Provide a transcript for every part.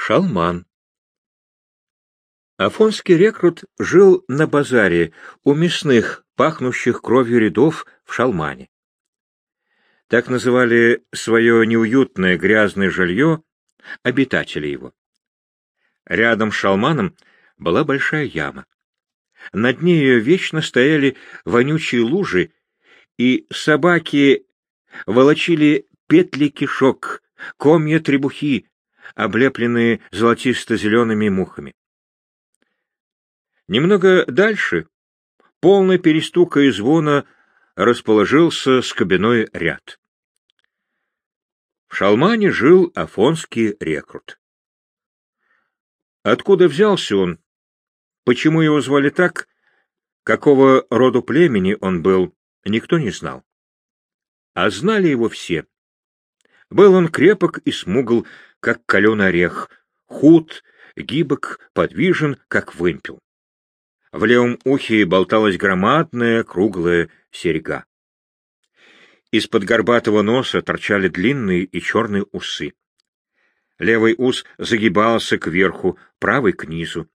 Шалман. Афонский рекрут жил на базаре у мясных, пахнущих кровью рядов в Шалмане. Так называли свое неуютное грязное жилье обитатели его. Рядом с Шалманом была большая яма. На дне ее вечно стояли вонючие лужи, и собаки волочили петли кишок, комья требухи, облепленные золотисто-зелеными мухами. Немного дальше, полный перестука и звона, расположился скобяной ряд. В Шалмане жил афонский рекрут. Откуда взялся он? Почему его звали так? Какого роду племени он был, никто не знал. А знали его все. Был он крепок и смугл, как каленый орех, худ, гибок, подвижен, как вымпел. В левом ухе болталась громадная круглая серьга. Из-под горбатого носа торчали длинные и черные усы. Левый ус загибался кверху, правый — к низу,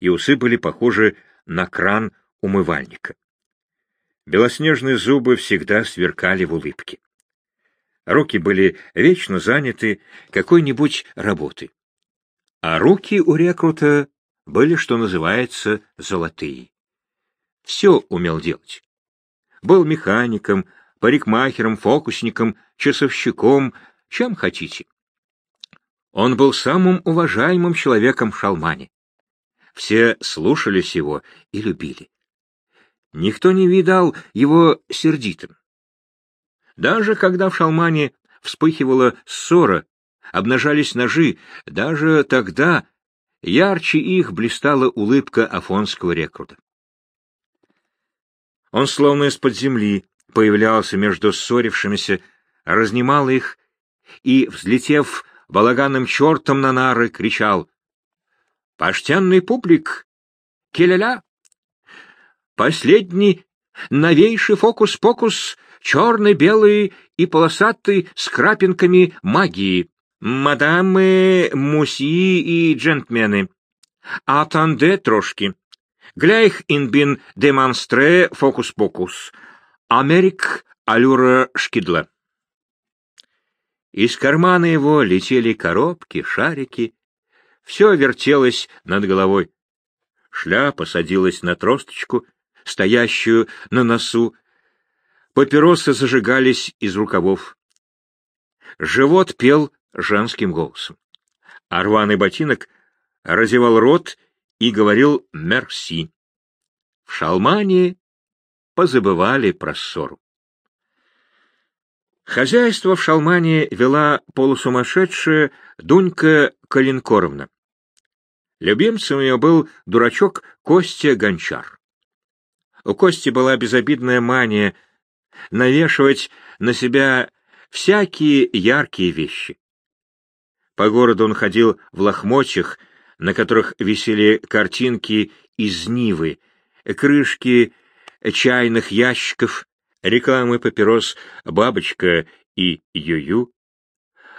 и усы были похожи на кран умывальника. Белоснежные зубы всегда сверкали в улыбке. Руки были вечно заняты какой-нибудь работой. А руки у рекрута были, что называется, золотые. Все умел делать. Был механиком, парикмахером, фокусником, часовщиком, чем хотите. Он был самым уважаемым человеком в Шалмане. Все слушались его и любили. Никто не видал его сердитым. Даже когда в Шалмане вспыхивала ссора, обнажались ножи, даже тогда ярче их блистала улыбка афонского рекрута. Он словно из-под земли появлялся между ссорившимися, разнимал их и, взлетев балаганным чертом на нары, кричал «Почтенный публик! Келеля! Последний новейший фокус-покус черный, белый и полосатый с крапинками магии. Мадамы, муси и джентльмены. Атанде трошки. Гляйх инбин демонстре фокус-покус. Америк алюра шкидла. Из кармана его летели коробки, шарики. Все вертелось над головой. Шляпа садилась на тросточку, стоящую на носу, Папиросы зажигались из рукавов. Живот пел женским голосом. А рваный ботинок разевал рот и говорил «мерси». В шалмане позабывали про ссору. Хозяйство в шалмане вела полусумасшедшая Дунька Калинкоровна. Любимцем ее был дурачок Костя Гончар. У Кости была безобидная мания — навешивать на себя всякие яркие вещи. По городу он ходил в лохмотьях, на которых висели картинки из Нивы, крышки чайных ящиков, рекламы папирос «Бабочка» и «Ю-Ю»,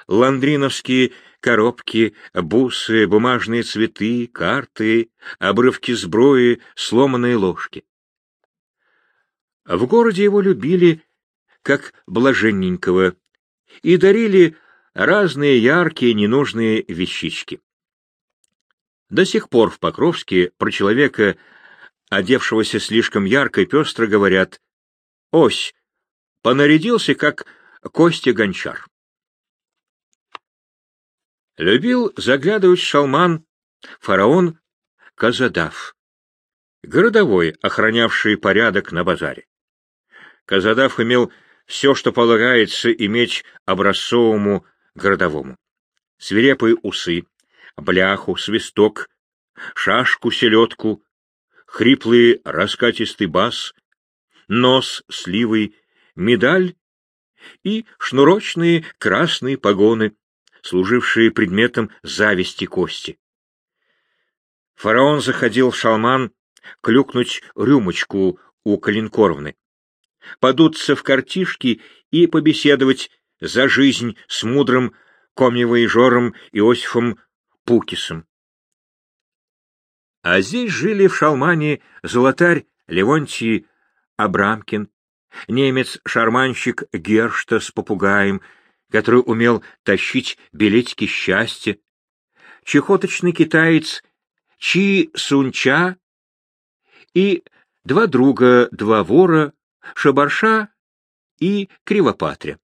ландриновские коробки, бусы, бумажные цветы, карты, обрывки сброи, сломанные ложки. В городе его любили как блаженненького и дарили разные яркие ненужные вещички. До сих пор в Покровске про человека, одевшегося слишком ярко и пестро, говорят «Ось, понарядился, как Костя Гончар». Любил заглядывать шалман фараон Казадав, городовой, охранявший порядок на базаре. Казадав имел все, что полагается иметь образцовому городовому. Свирепые усы, бляху, свисток, шашку, селедку, хриплый раскатистый бас, нос сливый, медаль и шнурочные красные погоны, служившие предметом зависти кости. Фараон заходил в шалман клюкнуть рюмочку у Калинкоровны подуться в картишки и побеседовать за жизнь с мудрым комневоежором Иосифом Пукисом. А здесь жили в Шалмане золотарь Левонтий Абрамкин, немец-шарманщик Гершта с попугаем, который умел тащить билетики счастья, чехоточный китаец Чи Сунча и два друга, два вора, Шабарша и Кривопатря.